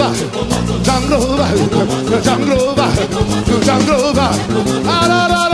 Jungle, jungle, jungle, jungle, jungle, jungle, Glover. Ah, la.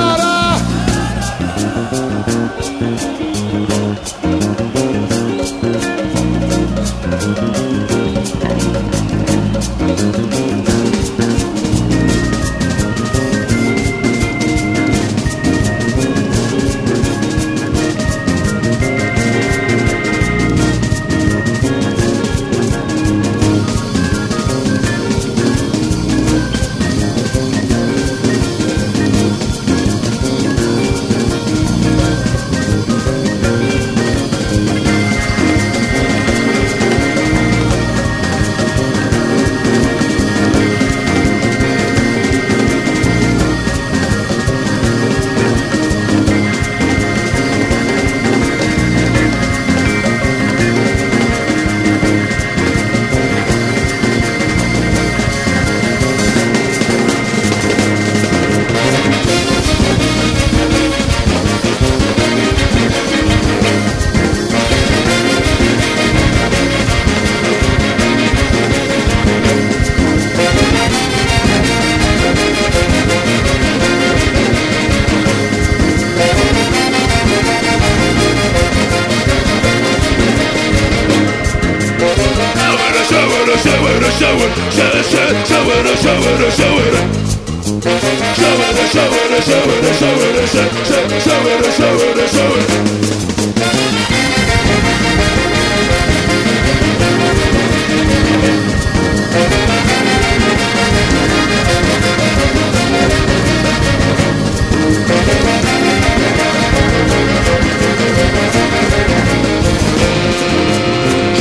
show it, show it, show it. Show it, show it, show it, show it, show it, show it, show it, show it.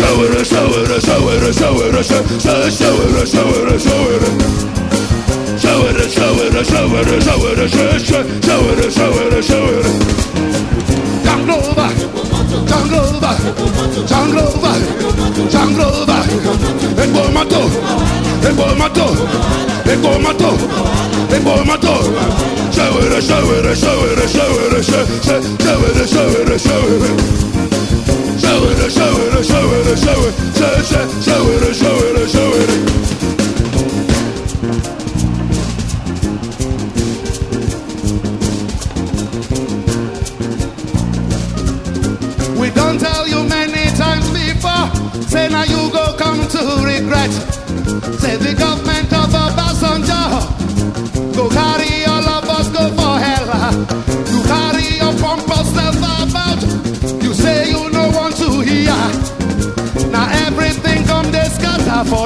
Show it, show it, show it, show it, show it. it, show it, show it. Jangloba, Jangloba, Jangloba, Jangloba. Ego mato, ego mato, ego mato, ego mato. Show it, show it, show it, show it, show it, show it, show it, show it.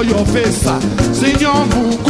your face. Uh, Sing your book.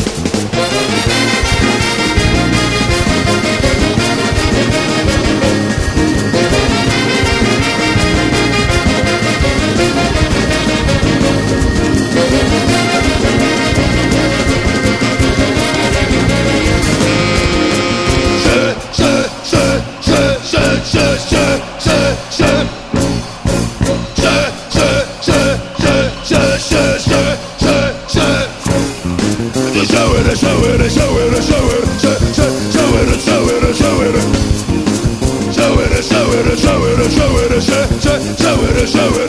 Show it! Show it! Show it! Show it! Show it! Show it!